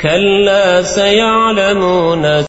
كلا سيعلمون